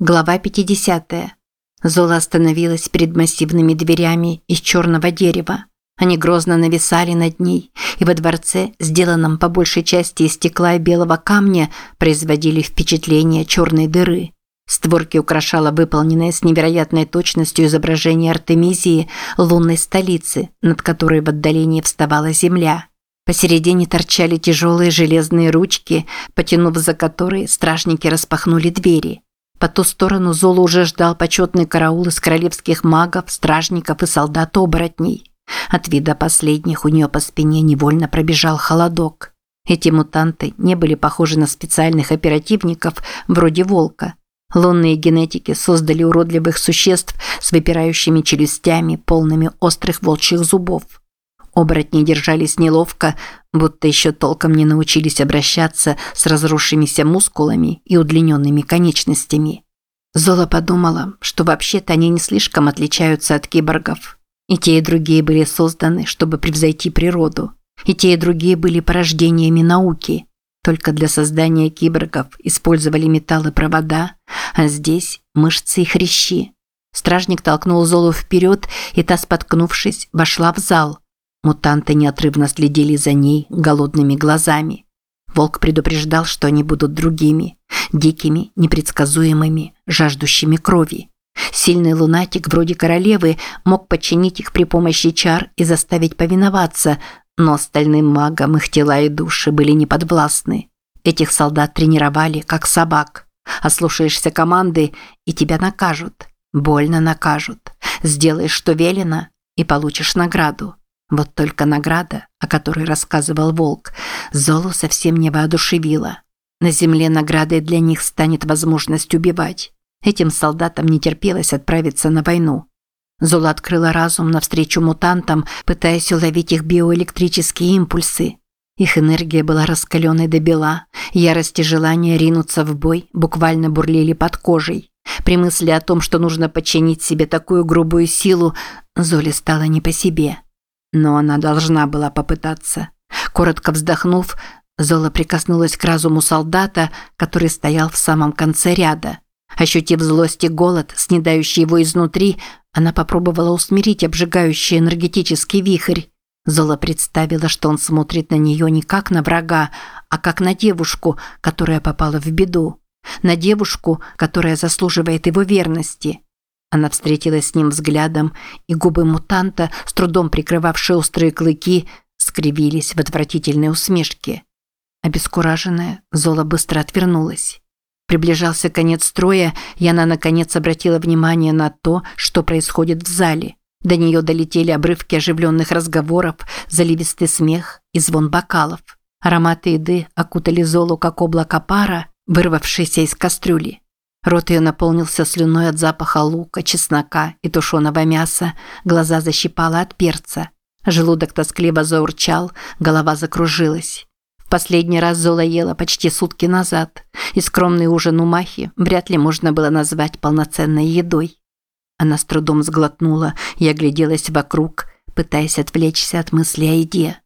Глава 50. Зола остановилась перед массивными дверями из черного дерева. Они грозно нависали над ней, и во дворце, сделанном по большей части из стекла и белого камня, производили впечатление черной дыры. Створки украшало выполненное с невероятной точностью изображение Артемизии, лунной столицы, над которой в отдалении вставала земля. Посередине торчали тяжелые железные ручки, потянув за которые стражники распахнули двери – по ту сторону Золу уже ждал почетный караул из королевских магов, стражников и солдат-оборотней. От вида последних у нее по спине невольно пробежал холодок. Эти мутанты не были похожи на специальных оперативников вроде волка. Лунные генетики создали уродливых существ с выпирающими челюстями, полными острых волчьих зубов. Оборотни держались неловко, будто еще толком не научились обращаться с разросшимися мускулами и удлиненными конечностями. Зола подумала, что вообще-то они не слишком отличаются от киборгов. И те, и другие были созданы, чтобы превзойти природу. И те, и другие были порождениями науки. Только для создания киборгов использовали металлы провода, а здесь мышцы и хрящи. Стражник толкнул Золу вперед, и та, споткнувшись, вошла в зал – Мутанты неотрывно следили за ней голодными глазами. Волк предупреждал, что они будут другими, дикими, непредсказуемыми, жаждущими крови. Сильный лунатик вроде королевы мог подчинить их при помощи чар и заставить повиноваться, но остальным магам их тела и души были неподвластны. Этих солдат тренировали, как собак. Ослушаешься команды, и тебя накажут. Больно накажут. Сделаешь, что велено, и получишь награду. Вот только награда, о которой рассказывал Волк, Золу совсем не воодушевила. На земле наградой для них станет возможность убивать. Этим солдатам не терпелось отправиться на войну. Зола открыла разум навстречу мутантам, пытаясь уловить их биоэлектрические импульсы. Их энергия была раскаленной до бела, ярость и желание ринуться в бой буквально бурлили под кожей. При мысли о том, что нужно подчинить себе такую грубую силу, Золе стало не по себе. Но она должна была попытаться. Коротко вздохнув, Зола прикоснулась к разуму солдата, который стоял в самом конце ряда. Ощутив злость и голод, снедающий его изнутри, она попробовала усмирить обжигающий энергетический вихрь. Зола представила, что он смотрит на нее не как на врага, а как на девушку, которая попала в беду. На девушку, которая заслуживает его верности. Она встретилась с ним взглядом, и губы мутанта, с трудом прикрывавшие острые клыки, скривились в отвратительной усмешке. Обескураженная, Зола быстро отвернулась. Приближался конец строя, и она наконец обратила внимание на то, что происходит в зале. До нее долетели обрывки оживленных разговоров, заливистый смех и звон бокалов. Ароматы еды окутали Золу, как облако пара, вырвавшееся из кастрюли. Рот ее наполнился слюной от запаха лука, чеснока и тушеного мяса, глаза защипало от перца. Желудок тоскливо заурчал, голова закружилась. В последний раз Зола ела почти сутки назад, и скромный ужин у Махи вряд ли можно было назвать полноценной едой. Она с трудом сглотнула и огляделась вокруг, пытаясь отвлечься от мысли о еде.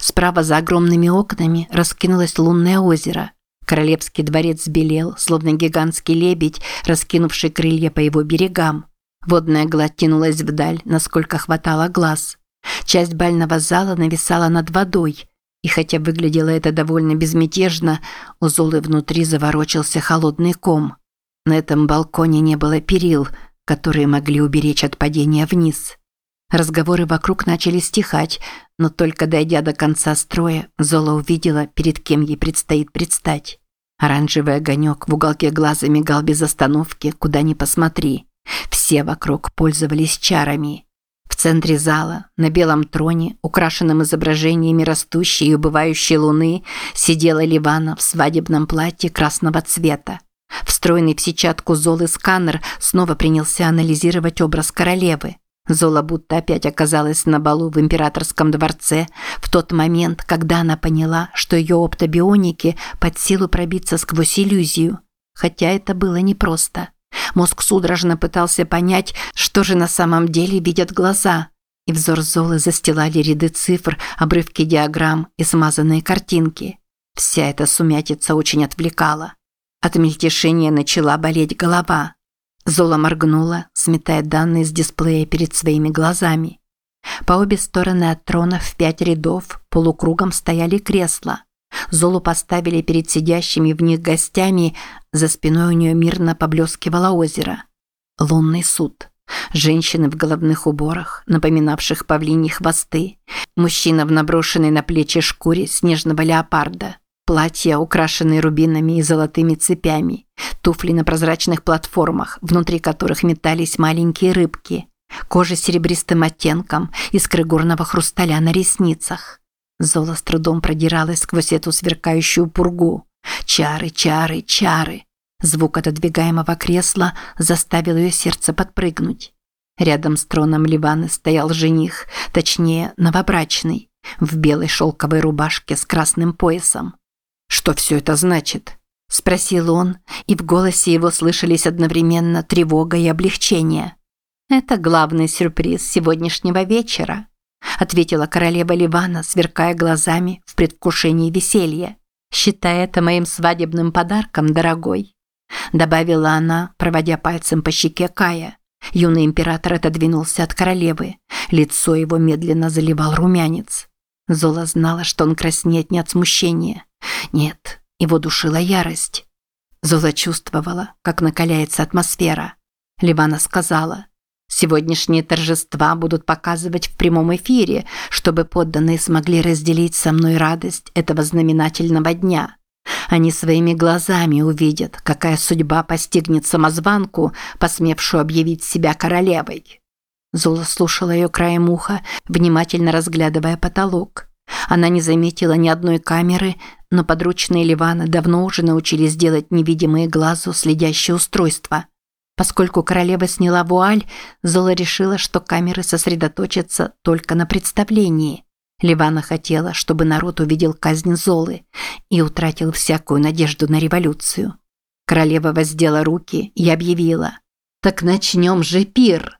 Справа за огромными окнами раскинулось лунное озеро – Королевский дворец белел, словно гигантский лебедь, раскинувший крылья по его берегам. Водная гладь тянулась вдаль, насколько хватало глаз. Часть бального зала нависала над водой, и хотя выглядело это довольно безмятежно, у Золы внутри заворочился холодный ком. На этом балконе не было перил, которые могли уберечь от падения вниз. Разговоры вокруг начали стихать, но только дойдя до конца строя, Зола увидела, перед кем ей предстоит предстать. Оранжевый огонек в уголке глаза мигал без остановки, куда ни посмотри. Все вокруг пользовались чарами. В центре зала, на белом троне, украшенном изображениями растущей и убывающей луны, сидела Ливана в свадебном платье красного цвета. Встроенный в сетчатку Золы сканер снова принялся анализировать образ королевы. Зола будто опять оказалась на балу в императорском дворце в тот момент, когда она поняла, что ее оптобионике под силу пробиться сквозь иллюзию. Хотя это было непросто. Мозг судорожно пытался понять, что же на самом деле видят глаза. И взор Золы застилали ряды цифр, обрывки диаграмм и смазанные картинки. Вся эта сумятица очень отвлекала. От мельтешения начала болеть голова. Зола моргнула, сметая данные с дисплея перед своими глазами. По обе стороны от трона в пять рядов полукругом стояли кресла. Золу поставили перед сидящими в них гостями, за спиной у нее мирно поблескивало озеро. Лунный суд. Женщины в головных уборах, напоминавших павлиньи хвосты. Мужчина в наброшенной на плечи шкуре снежного леопарда. Платья, украшенные рубинами и золотыми цепями. Туфли на прозрачных платформах, внутри которых метались маленькие рыбки. Кожа с серебристым оттенком, искры горного хрусталя на ресницах. Зола с трудом продиралась сквозь эту сверкающую пургу. Чары, чары, чары. Звук отодвигаемого кресла заставил ее сердце подпрыгнуть. Рядом с троном Ливаны стоял жених, точнее, новобрачный, в белой шелковой рубашке с красным поясом. «Что все это значит?» – спросил он, и в голосе его слышались одновременно тревога и облегчение. «Это главный сюрприз сегодняшнего вечера», – ответила королева Ливана, сверкая глазами в предвкушении веселья. «Считай это моим свадебным подарком, дорогой», – добавила она, проводя пальцем по щеке Кая. Юный император отодвинулся от королевы. Лицо его медленно заливал румянец. Зола знала, что он краснеет не от смущения. Нет, его душила ярость. Зола чувствовала, как накаляется атмосфера. Ливана сказала, «Сегодняшние торжества будут показывать в прямом эфире, чтобы подданные смогли разделить со мной радость этого знаменательного дня. Они своими глазами увидят, какая судьба постигнет самозванку, посмевшую объявить себя королевой». Зола слушала ее краем уха, внимательно разглядывая потолок. Она не заметила ни одной камеры, но подручные Ливана давно уже научились делать невидимые глазу следящие устройства. Поскольку королева сняла вуаль, Зола решила, что камеры сосредоточатся только на представлении. Ливана хотела, чтобы народ увидел казнь Золы и утратил всякую надежду на революцию. Королева воздела руки и объявила «Так начнем же пир!»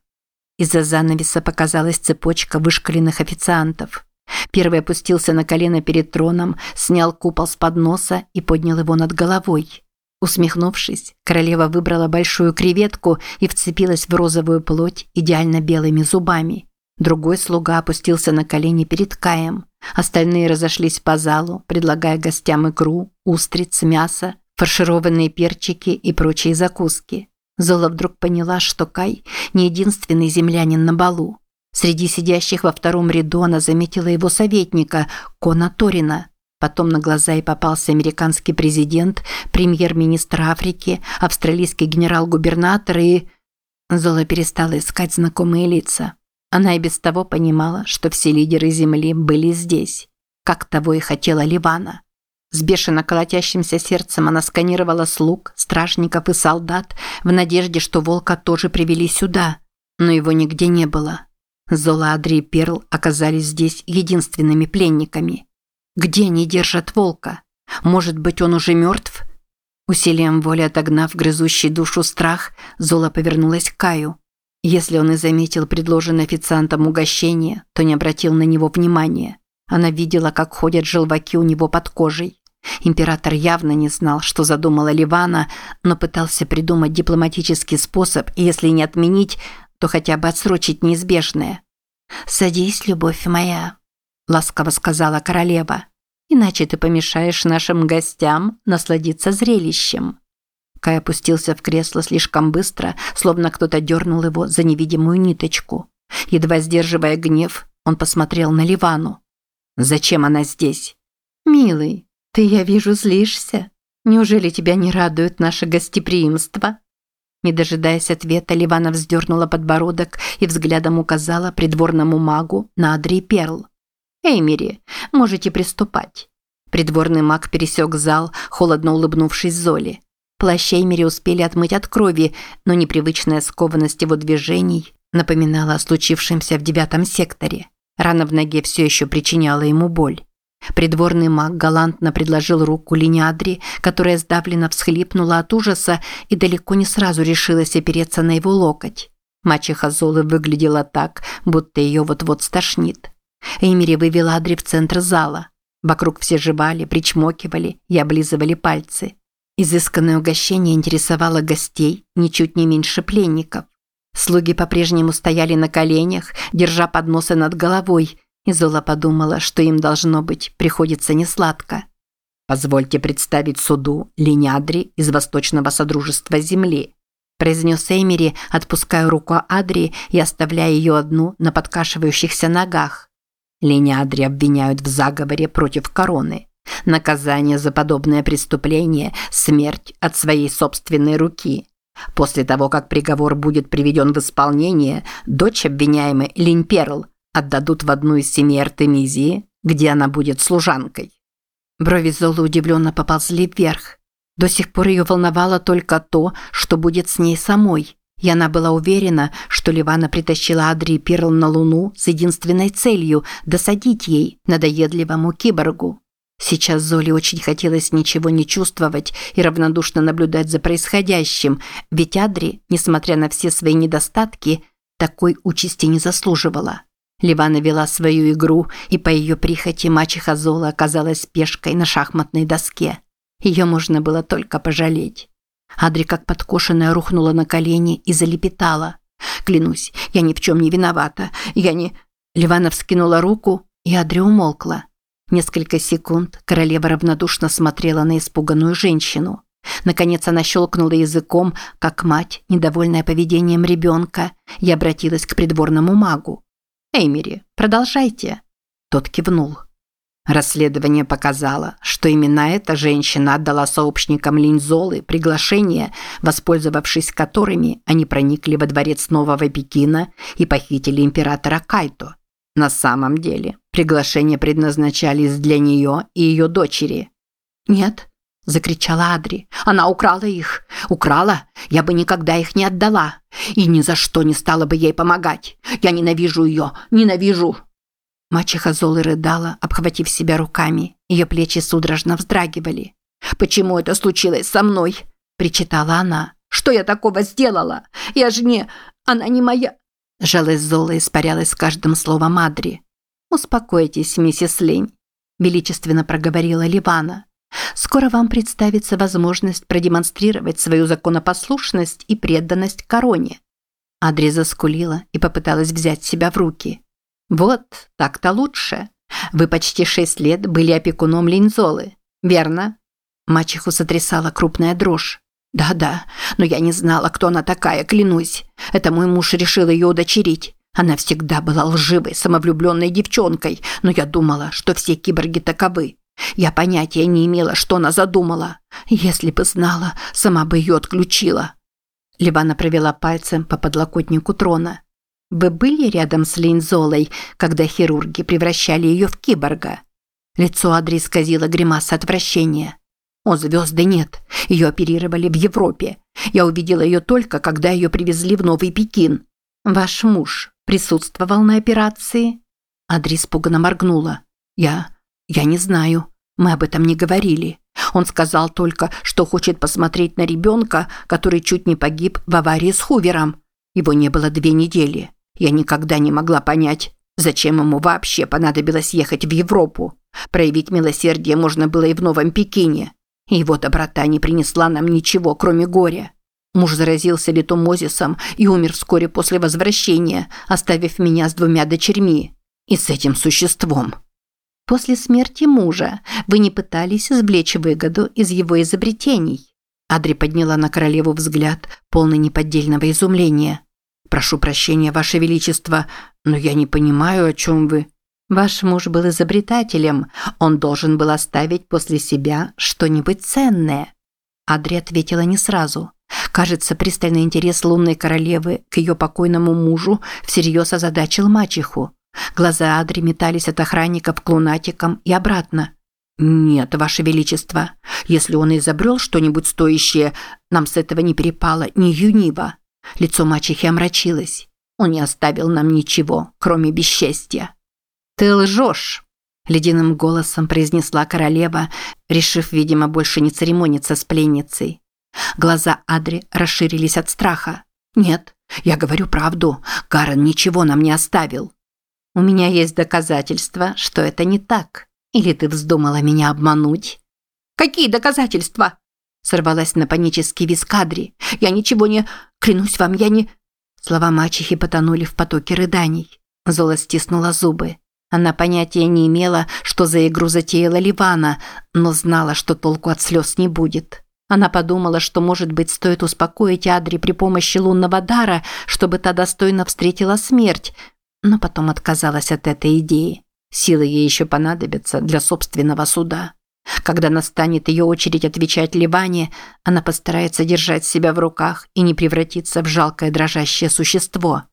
Из-за занавеса показалась цепочка вышкаленных официантов. Первый опустился на колено перед троном, снял купол с подноса и поднял его над головой. Усмехнувшись, королева выбрала большую креветку и вцепилась в розовую плоть идеально белыми зубами. Другой слуга опустился на колени перед Каем. Остальные разошлись по залу, предлагая гостям икру, устриц, мясо, фаршированные перчики и прочие закуски. Зола вдруг поняла, что Кай не единственный землянин на балу. Среди сидящих во втором ряду она заметила его советника, Кона Торина. Потом на глаза и попался американский президент, премьер-министр Африки, австралийский генерал-губернатор и... Зола перестала искать знакомые лица. Она и без того понимала, что все лидеры Земли были здесь, как того и хотела Ливана. С бешено колотящимся сердцем она сканировала слуг, стражников и солдат в надежде, что волка тоже привели сюда, но его нигде не было. Зола, Адри и Перл оказались здесь единственными пленниками. Где они держат волка? Может быть, он уже мертв? Усилием воли отогнав грызущий душу страх, Зола повернулась к Каю. Если он и заметил предложенное официантом угощение, то не обратил на него внимания. Она видела, как ходят желваки у него под кожей. Император явно не знал, что задумала Ливана, но пытался придумать дипломатический способ, если не отменить, то хотя бы отсрочить неизбежное. «Садись, любовь моя», – ласково сказала королева, «иначе ты помешаешь нашим гостям насладиться зрелищем». Кай опустился в кресло слишком быстро, словно кто-то дернул его за невидимую ниточку. Едва сдерживая гнев, он посмотрел на Ливану. «Зачем она здесь?» «Милый, ты, я вижу, злишься. Неужели тебя не радует наше гостеприимство?» Не дожидаясь ответа, Ливана вздернула подбородок и взглядом указала придворному магу на Адри Перл. «Эймери, можете приступать». Придворный маг пересек зал, холодно улыбнувшись Золи. Плащ Эймери успели отмыть от крови, но непривычная скованность его движений напоминала о случившемся в девятом секторе. Рана в ноге все еще причиняла ему боль. Придворный маг галантно предложил руку Линиадри, которая сдавленно всхлипнула от ужаса и далеко не сразу решилась опереться на его локоть. Мачеха Золы выглядела так, будто ее вот-вот стошнит. Эймери вывела Адри в центр зала. Вокруг все жевали, причмокивали и облизывали пальцы. Изысканное угощение интересовало гостей ничуть не меньше пленников. Слуги по-прежнему стояли на коленях, держа подносы над головой, и Зола подумала, что им должно быть приходится несладко. «Позвольте представить суду Линядри из Восточного Содружества Земли», произнес Эймери, отпуская руку Адри и оставляя ее одну на подкашивающихся ногах. Линядри обвиняют в заговоре против короны. Наказание за подобное преступление – смерть от своей собственной руки. После того, как приговор будет приведен в исполнение, дочь обвиняемой Линь Перл отдадут в одну из семей Артемизии, где она будет служанкой. Брови Золы удивленно поползли вверх. До сих пор ее волновало только то, что будет с ней самой. И она была уверена, что Ливана притащила Адри Перл на Луну с единственной целью – досадить ей, надоедливому киборгу. Сейчас Золе очень хотелось ничего не чувствовать и равнодушно наблюдать за происходящим, ведь Адри, несмотря на все свои недостатки, такой участи не заслуживала. Ливана вела свою игру, и по ее прихоти мачеха Зола оказалась пешкой на шахматной доске. Ее можно было только пожалеть. Адри, как подкошенная, рухнула на колени и залепетала. «Клянусь, я ни в чем не виновата. Я не...» Ливана вскинула руку, и Адри умолкла. Несколько секунд королева равнодушно смотрела на испуганную женщину. Наконец она щелкнула языком, как мать, недовольная поведением ребенка, и обратилась к придворному магу. «Эймери, продолжайте». Тот кивнул. Расследование показало, что именно эта женщина отдала сообщникам Линзолы приглашение, воспользовавшись которыми они проникли во дворец Нового Пекина и похитили императора Кайто. На самом деле, приглашения предназначались для нее и ее дочери. «Нет», – закричала Адри, – «она украла их. Украла? Я бы никогда их не отдала. И ни за что не стала бы ей помогать. Я ненавижу ее, ненавижу». Мачеха Золы рыдала, обхватив себя руками. Ее плечи судорожно вздрагивали. «Почему это случилось со мной?» – причитала она. «Что я такого сделала? Я же не... Она не моя...» Жалость Золы испарялась с каждым словом Адри. «Успокойтесь, миссис Лень», – величественно проговорила Ливана. «Скоро вам представится возможность продемонстрировать свою законопослушность и преданность короне». Адри заскулила и попыталась взять себя в руки. «Вот, так-то лучше. Вы почти шесть лет были опекуном Линзолы, верно?» Мачеху сотрясала крупная дрожь. «Да-да, но я не знала, кто она такая, клянусь. Это мой муж решил ее удочерить. Она всегда была лживой, самовлюбленной девчонкой, но я думала, что все киборги таковы. Я понятия не имела, что она задумала. Если бы знала, сама бы ее отключила». Ливана провела пальцем по подлокотнику трона. «Вы были рядом с Линзолой, когда хирурги превращали ее в киборга?» Лицо Адри исказило гримаса отвращения. О, звезды нет. Ее оперировали в Европе. Я увидела ее только, когда ее привезли в Новый Пекин. Ваш муж присутствовал на операции? Адри испуганно моргнула. Я... я не знаю. Мы об этом не говорили. Он сказал только, что хочет посмотреть на ребенка, который чуть не погиб в аварии с Хувером. Его не было две недели. Я никогда не могла понять, зачем ему вообще понадобилось ехать в Европу. Проявить милосердие можно было и в Новом Пекине. Его доброта не принесла нам ничего, кроме горя. Муж заразился литомозисом и умер вскоре после возвращения, оставив меня с двумя дочерьми и с этим существом. После смерти мужа вы не пытались извлечь выгоду из его изобретений. Адри подняла на королеву взгляд, полный неподдельного изумления. «Прошу прощения, Ваше Величество, но я не понимаю, о чем вы...» Ваш муж был изобретателем, он должен был оставить после себя что-нибудь ценное. Адри ответила не сразу. Кажется, пристальный интерес лунной королевы к ее покойному мужу всерьез озадачил мачеху. Глаза Адри метались от охранников к лунатикам и обратно. «Нет, Ваше Величество, если он изобрел что-нибудь стоящее, нам с этого не перепало ни юнива». Лицо мачехи омрачилось. «Он не оставил нам ничего, кроме бесчестья». «Ты лжешь!» – ледяным голосом произнесла королева, решив, видимо, больше не церемониться с пленницей. Глаза Адри расширились от страха. «Нет, я говорю правду. Карен ничего нам не оставил». «У меня есть доказательства, что это не так. Или ты вздумала меня обмануть?» «Какие доказательства?» Сорвалась на панический визг Адри. «Я ничего не... Клянусь вам, я не...» Слова мачехи потонули в потоке рыданий. Зола стиснула зубы. Она понятия не имела, что за игру затеяла Ливана, но знала, что толку от слез не будет. Она подумала, что, может быть, стоит успокоить Адри при помощи лунного дара, чтобы та достойно встретила смерть, но потом отказалась от этой идеи. Силы ей еще понадобятся для собственного суда. Когда настанет ее очередь отвечать Ливане, она постарается держать себя в руках и не превратиться в жалкое дрожащее существо.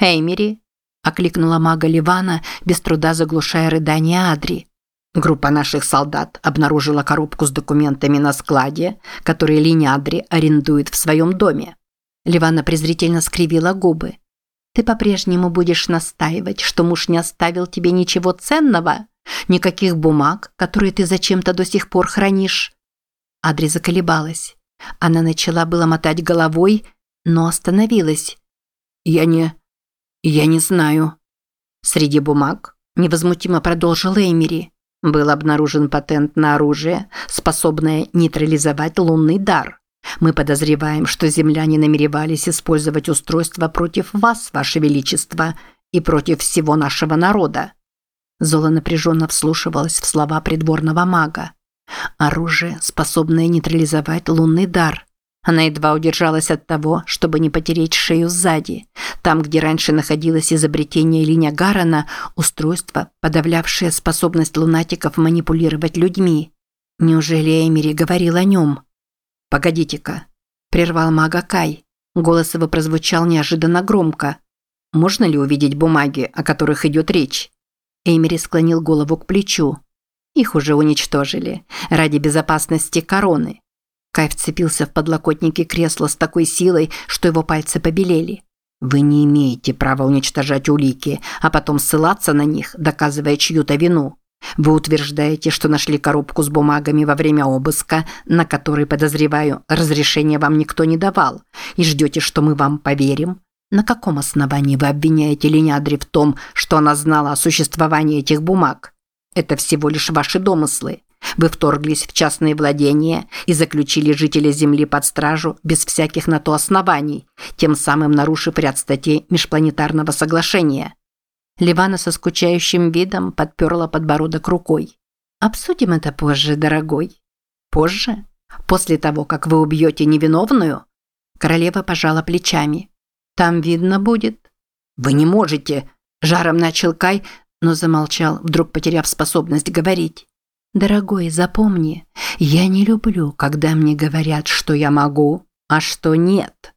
«Эймери!» – окликнула мага Ливана, без труда заглушая рыдание Адри. Группа наших солдат обнаружила коробку с документами на складе, который Линядри арендует в своем доме. Ливана презрительно скривила губы. «Ты по-прежнему будешь настаивать, что муж не оставил тебе ничего ценного? Никаких бумаг, которые ты зачем-то до сих пор хранишь?» Адри заколебалась. Она начала было мотать головой, но остановилась. «Я не... я не знаю». «Среди бумаг?» – невозмутимо продолжил Эймери. Был обнаружен патент на оружие, способное нейтрализовать лунный дар. Мы подозреваем, что земляне намеревались использовать устройство против вас, ваше величество, и против всего нашего народа. Зола напряженно вслушивалась в слова придворного мага. Оружие, способное нейтрализовать лунный дар. Она едва удержалась от того, чтобы не потереть шею сзади. Там, где раньше находилось изобретение Линя Гарана, устройство, подавлявшее способность лунатиков манипулировать людьми. Неужели Эмери говорил о нем? «Погодите-ка», – прервал мага Кай. Голос его прозвучал неожиданно громко. «Можно ли увидеть бумаги, о которых идет речь?» Эмери склонил голову к плечу. «Их уже уничтожили. Ради безопасности короны. Кай вцепился в подлокотники кресла с такой силой, что его пальцы побелели. «Вы не имеете права уничтожать улики, а потом ссылаться на них, доказывая чью-то вину. Вы утверждаете, что нашли коробку с бумагами во время обыска, на который, подозреваю, разрешения вам никто не давал, и ждете, что мы вам поверим? На каком основании вы обвиняете Ленядри в том, что она знала о существовании этих бумаг? Это всего лишь ваши домыслы. Вы вторглись в частные владения и заключили жителя земли под стражу без всяких на то оснований, тем самым нарушив ряд статей межпланетарного соглашения. Ливана со скучающим видом подперла подбородок рукой. «Обсудим это позже, дорогой». «Позже? После того, как вы убьете невиновную?» Королева пожала плечами. «Там видно будет». «Вы не можете!» Жаром начал Кай, но замолчал, вдруг потеряв способность говорить. Дорогой, запомни, я не люблю, когда мне говорят, что я могу, а что нет.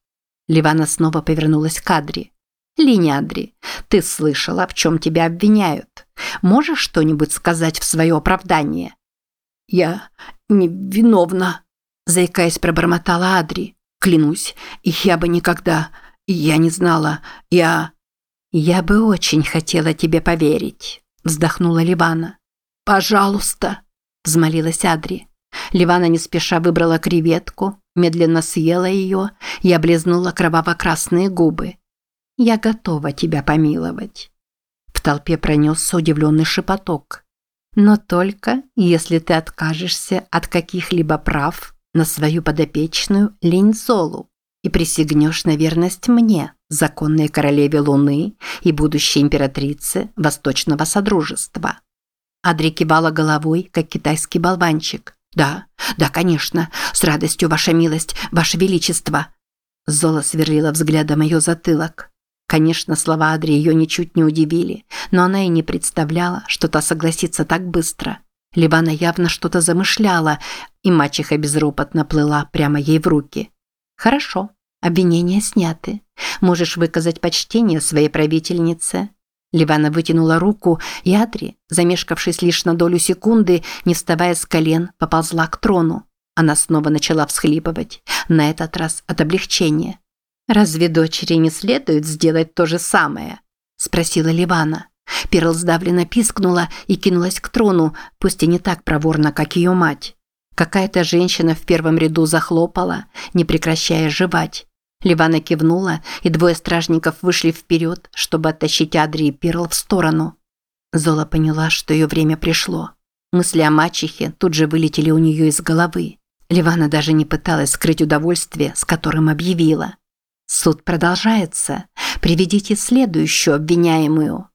Ливана снова повернулась к Адри. Линядри, ты слышала, в чем тебя обвиняют? Можешь что-нибудь сказать в свое оправдание? Я не виновна, заикаясь, пробормотала Адри. Клянусь, я бы никогда, я не знала, я... Я бы очень хотела тебе поверить, вздохнула Ливана. «Пожалуйста», – взмолилась Адри. Ливана не спеша выбрала креветку, медленно съела ее и облизнула кроваво-красные губы. «Я готова тебя помиловать». В толпе пронесся удивленный шепоток. «Но только, если ты откажешься от каких-либо прав на свою подопечную Линьзолу и присягнешь на верность мне, законной королеве Луны и будущей императрице Восточного Содружества». Адри кивала головой, как китайский болванчик. «Да, да, конечно, с радостью, ваша милость, ваше величество!» Зола сверлила взглядом ее затылок. Конечно, слова Адри ее ничуть не удивили, но она и не представляла, что та согласится так быстро. Ливана явно что-то замышляла, и мачеха безропотно плыла прямо ей в руки. «Хорошо, обвинения сняты. Можешь выказать почтение своей правительнице. Ливана вытянула руку, и Адри, замешкавшись лишь на долю секунды, не вставая с колен, поползла к трону. Она снова начала всхлипывать, на этот раз от облегчения. «Разве дочери не следует сделать то же самое?» – спросила Ливана. Перл сдавленно пискнула и кинулась к трону, пусть и не так проворно, как ее мать. Какая-то женщина в первом ряду захлопала, не прекращая жевать. Ливана кивнула, и двое стражников вышли вперед, чтобы оттащить Адри и Перл в сторону. Зола поняла, что ее время пришло. Мысли о мачехе тут же вылетели у нее из головы. Ливана даже не пыталась скрыть удовольствие, с которым объявила. Суд продолжается. Приведите следующую обвиняемую.